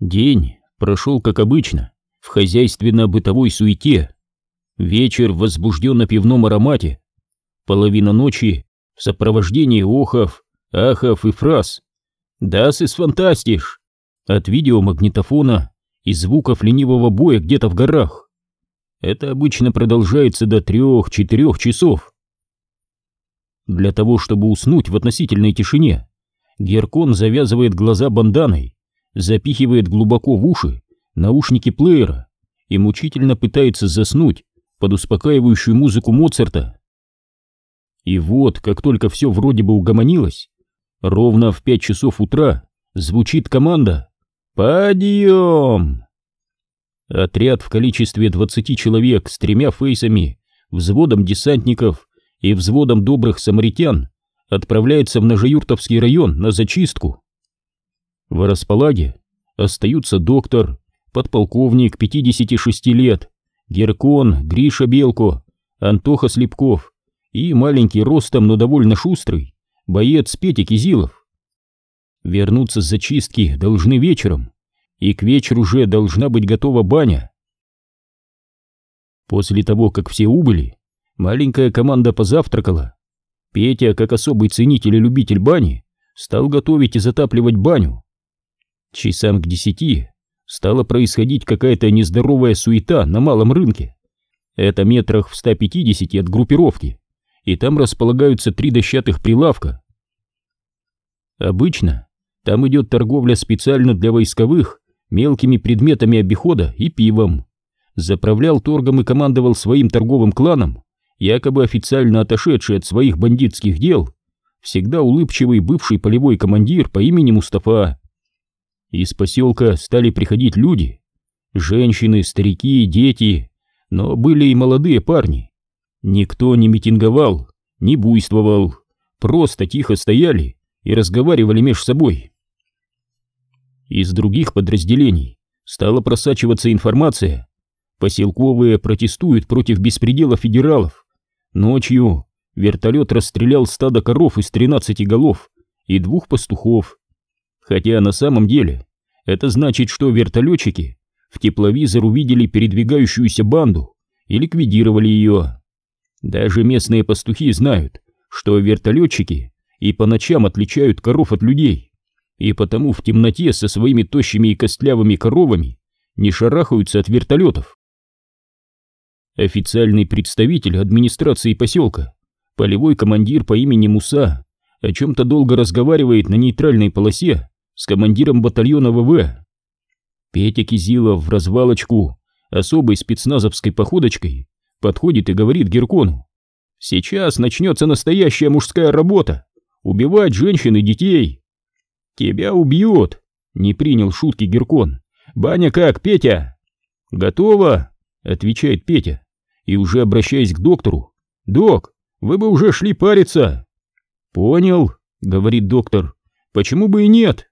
День прошел как обычно, в хозяйственно-бытовой суете. Вечер в возбужденно-пивном аромате. Половина ночи в сопровождении охов, ахов и фраз. «Das ist фантастиш!» от видеомагнитофона и звуков ленивого боя где-то в горах. Это обычно продолжается до трех-четырех часов. Для того, чтобы уснуть в относительной тишине, Геркон завязывает глаза банданой запихивает глубоко в уши наушники плеера и мучительно пытается заснуть под успокаивающую музыку Моцарта. И вот, как только все вроде бы угомонилось, ровно в пять часов утра звучит команда «Подъем!». Отряд в количестве двадцати человек с тремя фейсами, взводом десантников и взводом добрых самаритян отправляется в Нажеюртовский район на зачистку. В располаге остаются доктор, подполковник 56 лет, Геркон, Гриша Белко, Антоха Слепков и маленький ростом, но довольно шустрый, боец Петя Кизилов. Вернуться с зачистки должны вечером, и к вечеру уже должна быть готова баня. После того, как все убыли, маленькая команда позавтракала. Петя, как особый ценитель и любитель бани, стал готовить и затапливать баню. Часам к десяти стала происходить какая-то нездоровая суета на малом рынке. Это метрах в 150 от группировки, и там располагаются три дощатых прилавка. Обычно там идет торговля специально для войсковых мелкими предметами обихода и пивом. Заправлял торгом и командовал своим торговым кланом, якобы официально отошедший от своих бандитских дел, всегда улыбчивый бывший полевой командир по имени Мустафа. Из поселка стали приходить люди, женщины, старики, дети, но были и молодые парни. Никто не митинговал, не буйствовал, просто тихо стояли и разговаривали между собой. Из других подразделений стала просачиваться информация. Поселковые протестуют против беспредела федералов. Ночью вертолет расстрелял стадо коров из 13 голов и двух пастухов. Хотя на самом деле это значит, что вертолетчики в тепловизор увидели передвигающуюся банду и ликвидировали ее. Даже местные пастухи знают, что вертолетчики и по ночам отличают коров от людей, и потому в темноте со своими тощими и костлявыми коровами не шарахаются от вертолетов. Официальный представитель администрации поселка, полевой командир по имени Муса, о чем-то долго разговаривает на нейтральной полосе с командиром батальона ВВ. Петя Кизилов в развалочку особой спецназовской походочкой подходит и говорит Геркону. «Сейчас начнется настоящая мужская работа. Убивать женщин и детей». «Тебя убьют!» — не принял шутки Геркон. «Баня как, Петя?» «Готово!» — отвечает Петя. И уже обращаясь к доктору. «Док, вы бы уже шли париться!» «Понял», — говорит доктор. «Почему бы и нет?»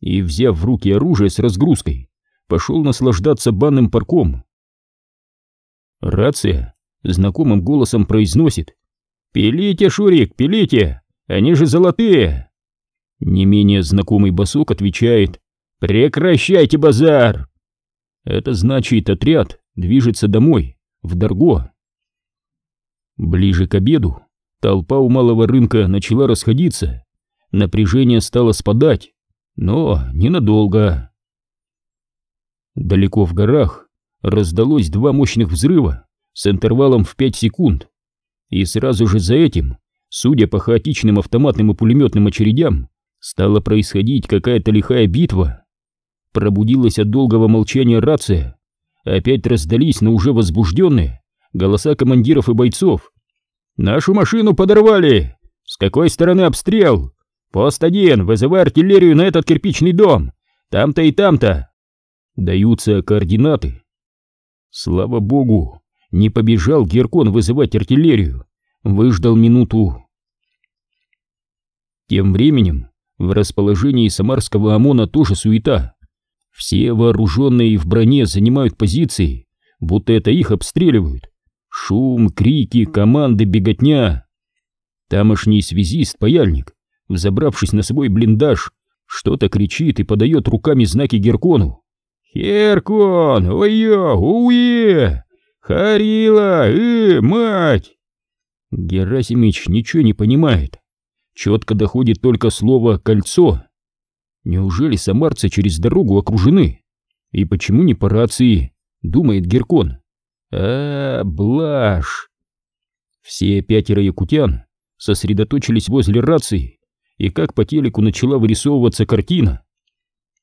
И, взяв в руки оружие с разгрузкой, пошел наслаждаться банным парком. Рация знакомым голосом произносит «Пилите, Шурик, пилите! Они же золотые!» Не менее знакомый босок отвечает «Прекращайте базар!» Это значит, отряд движется домой, в Дарго. Ближе к обеду толпа у малого рынка начала расходиться, напряжение стало спадать, но ненадолго. Далеко в горах раздалось два мощных взрыва с интервалом в 5 секунд, и сразу же за этим, судя по хаотичным автоматным и пулеметным очередям, стала происходить какая-то лихая битва. Пробудилась от долгого молчания рация, опять раздались, но уже возбужденные, голоса командиров и бойцов. «Нашу машину подорвали! С какой стороны обстрел? «Пост один, вызывай артиллерию на этот кирпичный дом! Там-то и там-то!» Даются координаты. Слава богу, не побежал Геркон вызывать артиллерию. Выждал минуту. Тем временем в расположении самарского ОМОНа тоже суета. Все вооруженные в броне занимают позиции, будто это их обстреливают. Шум, крики, команды, беготня. Тамошний связист, взобравшись на свой блиндаж, Что-то кричит и подает руками знаки Геркону. «Херкон! Ой-ё! Уе! Харила! Э, мать!» Герасимич ничего не понимает. Четко доходит только слово «кольцо». Неужели самарцы через дорогу окружены? И почему не по рации? Думает Геркон. А, блажь! Все пятеро якутян сосредоточились возле рации, и как по телеку начала вырисовываться картина.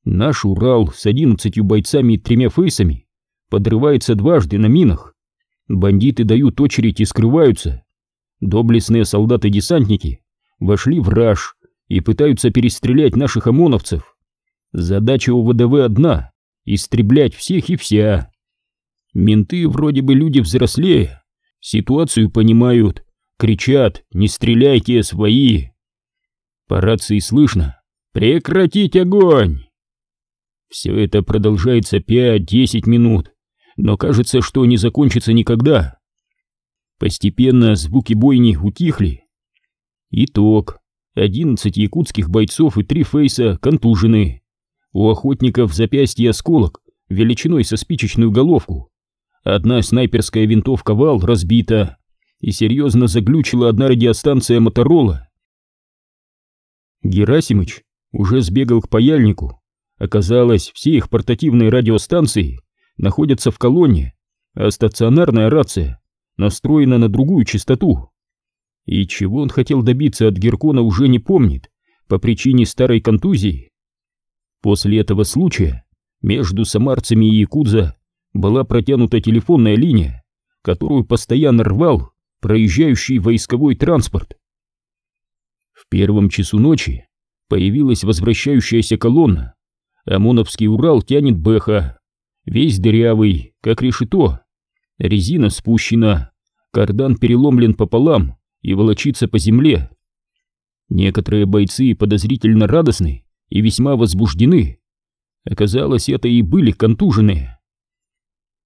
Наш Урал с одиннадцатью бойцами и тремя фейсами подрывается дважды на минах. Бандиты дают очередь и скрываются. Доблестные солдаты-десантники вошли в раж и пытаются перестрелять наших ОМОНовцев. Задача у ВДВ одна — истреблять всех и вся. Менты вроде бы люди взрослее, ситуацию понимают, кричат «Не стреляйте, свои!». По рации слышно «Прекратить огонь!». Все это продолжается 5-10 минут, но кажется, что не закончится никогда. Постепенно звуки бойни утихли. Итог. 11 якутских бойцов и 3 фейса контужены. У охотников запястье осколок величиной со спичечную головку. Одна снайперская винтовка «Вал» разбита, и серьезно заглючила одна радиостанция «Моторола». Герасимыч уже сбегал к паяльнику. Оказалось, все их портативные радиостанции находятся в колонне, а стационарная рация настроена на другую частоту. И чего он хотел добиться от Геркона уже не помнит, по причине старой контузии. После этого случая между самарцами и якудза была протянута телефонная линия, которую постоянно рвал проезжающий войсковой транспорт. В первом часу ночи появилась возвращающаяся колонна. ОМОНовский Урал тянет Бэха, весь дырявый, как решето. Резина спущена, кардан переломлен пополам и волочится по земле. Некоторые бойцы подозрительно радостны и весьма возбуждены. Оказалось, это и были контуженные.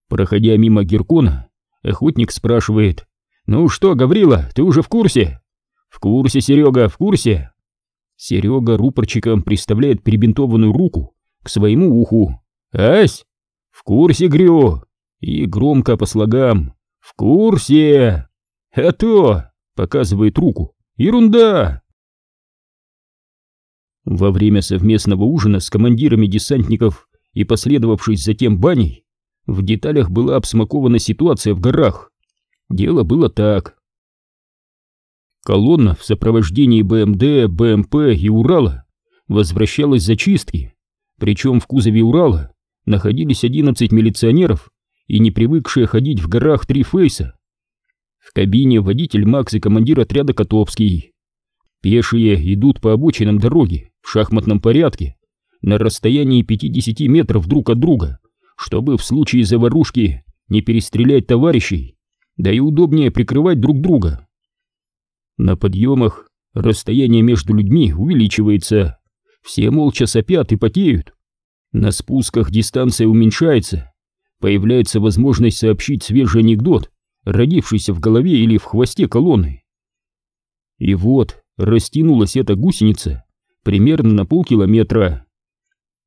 Проходя мимо Геркона, охотник спрашивает, «Ну что, Гаврила, ты уже в курсе?» «В курсе, Серега, в курсе!» Серега рупорчиком приставляет перебинтованную руку к своему уху. «Ась! В курсе, Грю!» И громко по слогам. «В курсе!» «А то!» — показывает руку. «Ерунда!» Во время совместного ужина с командирами десантников и последовавшей затем баней в деталях была обсмакована ситуация в горах. Дело было так. Колонна в сопровождении БМД, БМП и Урала возвращалась за чистки, причем в кузове Урала находились 11 милиционеров и не привыкшие ходить в горах три фейса. В кабине водитель Макс и командир отряда Котовский. Пешие идут по обочинам дороги в шахматном порядке на расстоянии 50 метров друг от друга, чтобы в случае заварушки не перестрелять товарищей, да и удобнее прикрывать друг друга. На подъемах расстояние между людьми увеличивается, все молча сопят и потеют. На спусках дистанция уменьшается, появляется возможность сообщить свежий анекдот, родившийся в голове или в хвосте колонны. И вот растянулась эта гусеница примерно на полкилометра.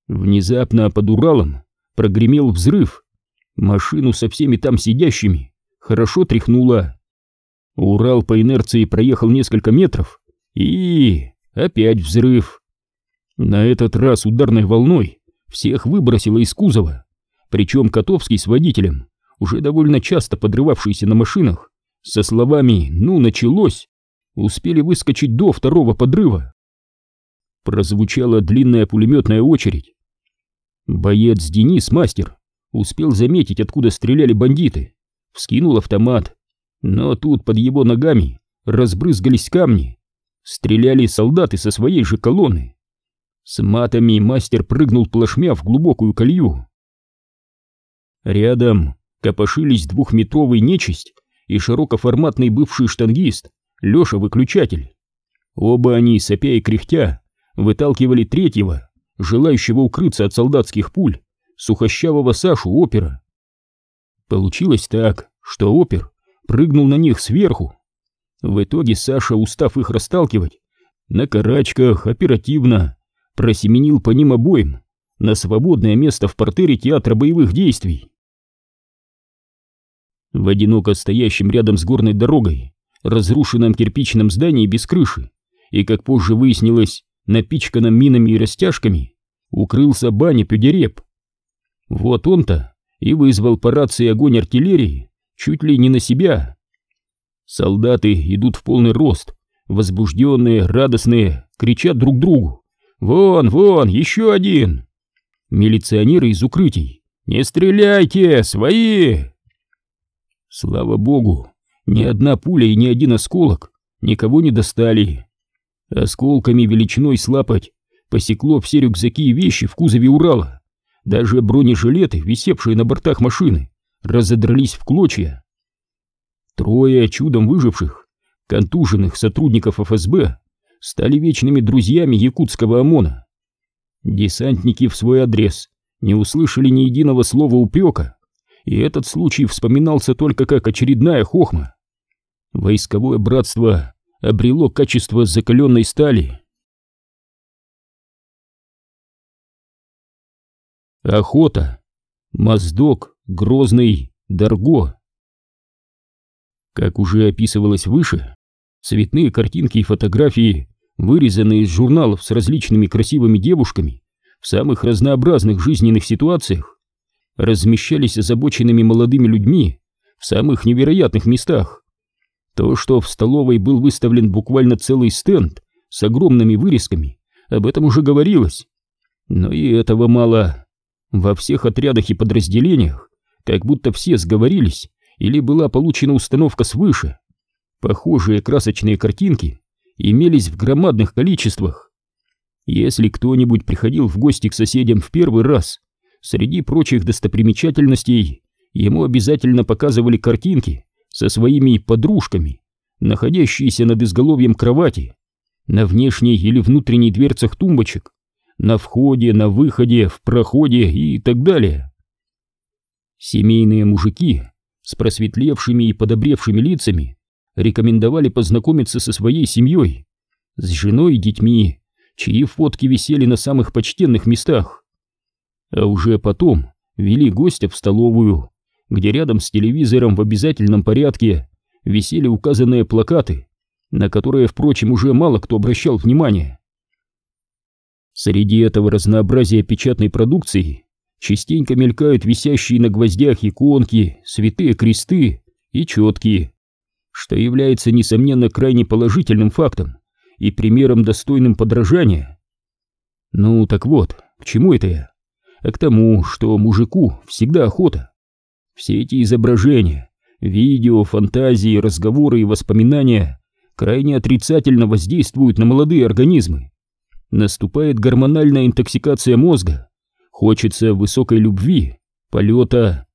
Внезапно под Уралом прогремел взрыв. Машину со всеми там сидящими хорошо тряхнуло. Урал по инерции проехал несколько метров и... опять взрыв. На этот раз ударной волной всех выбросило из кузова, причем Котовский с водителем, уже довольно часто подрывавшиеся на машинах, со словами «ну, началось», успели выскочить до второго подрыва. Прозвучала длинная пулеметная очередь, Боец Денис, мастер, успел заметить, откуда стреляли бандиты, вскинул автомат, но тут под его ногами разбрызгались камни, стреляли солдаты со своей же колонны. С матами мастер прыгнул плашмя в глубокую колью. Рядом копошились двухметровый нечисть и широкоформатный бывший штангист Леша-выключатель. Оба они, сопя и кряхтя, выталкивали третьего, желающего укрыться от солдатских пуль, сухощавого Сашу опера. Получилось так, что опер прыгнул на них сверху. В итоге Саша, устав их расталкивать, на карачках оперативно просеменил по ним обоим на свободное место в портере театра боевых действий. В одиноко стоящем рядом с горной дорогой, разрушенном кирпичном здании без крыши, и, как позже выяснилось, напичканном минами и растяжками, укрылся баня Пюдереп. Вот он-то и вызвал по рации огонь артиллерии чуть ли не на себя. Солдаты идут в полный рост, возбужденные, радостные, кричат друг другу. «Вон, вон, еще один!» Милиционеры из укрытий. «Не стреляйте, свои!» Слава богу, ни одна пуля и ни один осколок никого не достали. Осколками величиной слапать посекло все рюкзаки и вещи в кузове Урала. Даже бронежилеты, висевшие на бортах машины, разодрались в клочья. Трое чудом выживших, контуженных сотрудников ФСБ стали вечными друзьями якутского ОМОНа. Десантники в свой адрес не услышали ни единого слова упрека, и этот случай вспоминался только как очередная хохма. Войсковое братство обрело качество закаленной стали. Охота. Моздок, Грозный, Дарго. Как уже описывалось выше, цветные картинки и фотографии, вырезанные из журналов с различными красивыми девушками в самых разнообразных жизненных ситуациях, размещались озабоченными молодыми людьми в самых невероятных местах. То, что в столовой был выставлен буквально целый стенд с огромными вырезками, об этом уже говорилось. Но и этого мало. Во всех отрядах и подразделениях как будто все сговорились или была получена установка свыше. Похожие красочные картинки имелись в громадных количествах. Если кто-нибудь приходил в гости к соседям в первый раз, среди прочих достопримечательностей ему обязательно показывали картинки со своими подружками, находящиеся над изголовьем кровати, на внешней или внутренней дверцах тумбочек, на входе, на выходе, в проходе и так далее. Семейные мужики с просветлевшими и подобревшими лицами рекомендовали познакомиться со своей семьей, с женой и детьми, чьи фотки висели на самых почтенных местах. А уже потом вели гостя в столовую, где рядом с телевизором в обязательном порядке висели указанные плакаты, на которые, впрочем, уже мало кто обращал внимание. Среди этого разнообразия печатной продукции частенько мелькают висящие на гвоздях иконки, святые кресты и четкие, что является, несомненно, крайне положительным фактом и примером достойным подражания. Ну так вот, к чему это я? А к тому, что мужику всегда охота. Все эти изображения, видео, фантазии, разговоры и воспоминания крайне отрицательно воздействуют на молодые организмы. Наступает гормональная интоксикация мозга, хочется высокой любви, полета,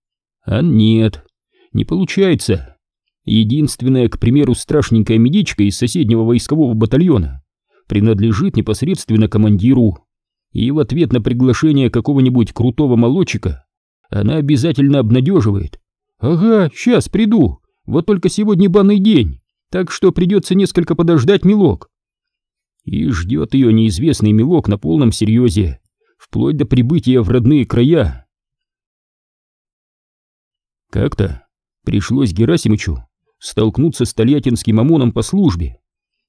а нет, не получается. Единственная, к примеру, страшненькая медичка из соседнего войскового батальона принадлежит непосредственно командиру, и в ответ на приглашение какого-нибудь крутого молодчика она обязательно обнадеживает. «Ага, сейчас приду, вот только сегодня банный день, так что придется несколько подождать, милок». И ждет ее неизвестный милок на полном серьезе, вплоть до прибытия в родные края. Как-то пришлось Герасимычу столкнуться с тольяттинским ОМОНом по службе.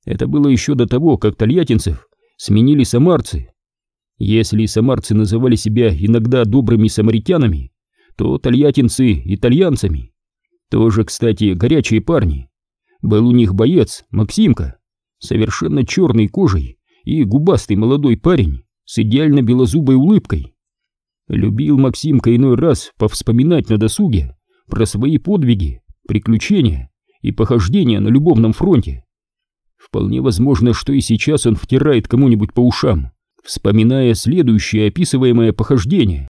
Это было еще до того, как тольяттинцев сменили самарцы. Если самарцы называли себя иногда добрыми самаритянами, то тольяттинцы — итальянцами. Тоже, кстати, горячие парни. Был у них боец, Максимка, совершенно черной кожей и губастый молодой парень с идеально белозубой улыбкой. Любил Максимка иной раз повспоминать на досуге про свои подвиги, приключения и похождения на любовном фронте. Вполне возможно, что и сейчас он втирает кому-нибудь по ушам, вспоминая следующее описываемое похождение.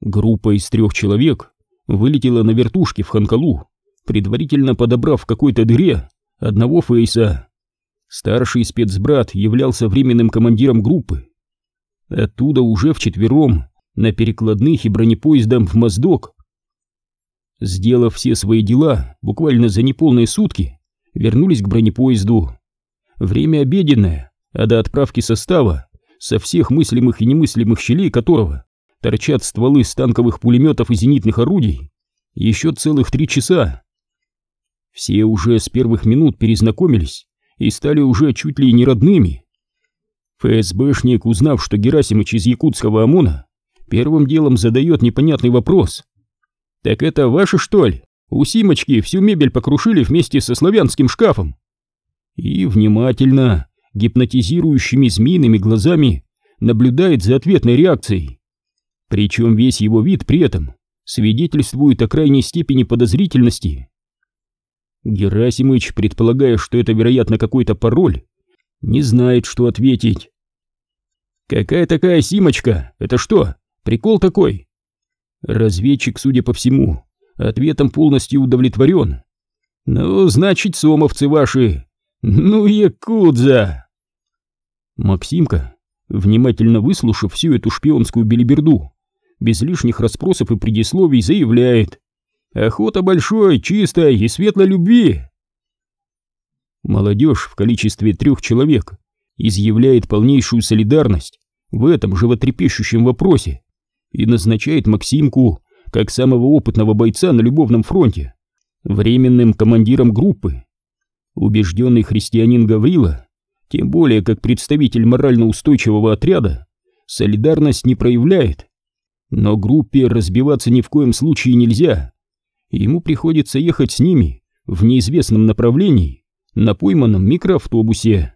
Группа из трех человек вылетела на вертушке в Ханкалу, предварительно подобрав в какой-то дыре одного фейса. Старший спецбрат являлся временным командиром группы. Оттуда уже вчетвером на перекладных и бронепоездом в Моздок Сделав все свои дела буквально за неполные сутки, вернулись к бронепоезду. Время обеденное, а до отправки состава, со всех мыслимых и немыслимых щелей которого торчат стволы станковых пулеметов и зенитных орудий, еще целых три часа. Все уже с первых минут перезнакомились и стали уже чуть ли не родными. ФСБшник, узнав, что Герасимыч из якутского ОМОНа, первым делом задает непонятный вопрос. «Так это ваши, что ли? У Симочки всю мебель покрушили вместе со славянским шкафом?» И внимательно, гипнотизирующими змеиными глазами наблюдает за ответной реакцией. Причем весь его вид при этом свидетельствует о крайней степени подозрительности. Герасимыч, предполагая, что это, вероятно, какой-то пароль, не знает, что ответить. «Какая такая Симочка? Это что, прикол такой?» Разведчик, судя по всему, ответом полностью удовлетворен. «Ну, значит, сомовцы ваши. Ну, якудза!» Максимка, внимательно выслушав всю эту шпионскую белиберду, без лишних расспросов и предисловий заявляет «Охота большой, чистая и светлой любви!» Молодежь в количестве трех человек изъявляет полнейшую солидарность в этом животрепещущем вопросе и назначает Максимку, как самого опытного бойца на любовном фронте, временным командиром группы. Убежденный христианин Гаврила, тем более как представитель морально устойчивого отряда, солидарность не проявляет. Но группе разбиваться ни в коем случае нельзя. Ему приходится ехать с ними в неизвестном направлении на пойманном микроавтобусе.